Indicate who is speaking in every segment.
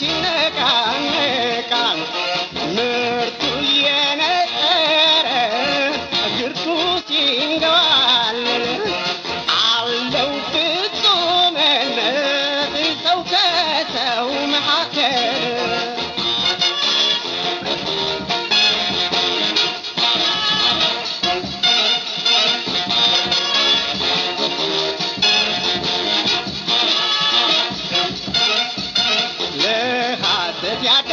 Speaker 1: you ለሐሰት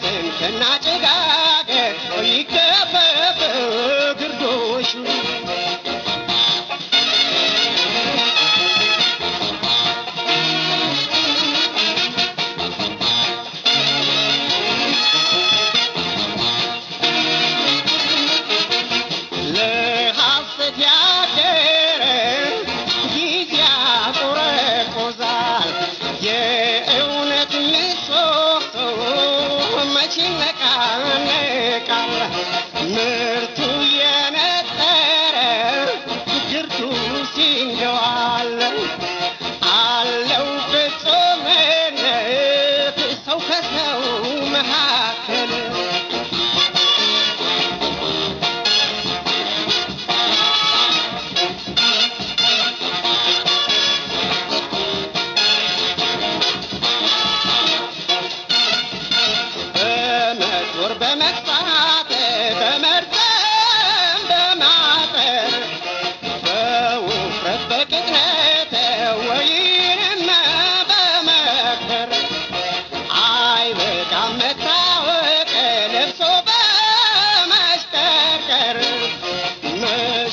Speaker 1: ስንፍና ጭጋግ ይገፈፍ ግርዶሹ Yeah.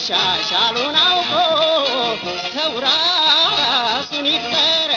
Speaker 1: መሻሻሉን አውቆ ሰው ራሱን ይጠረ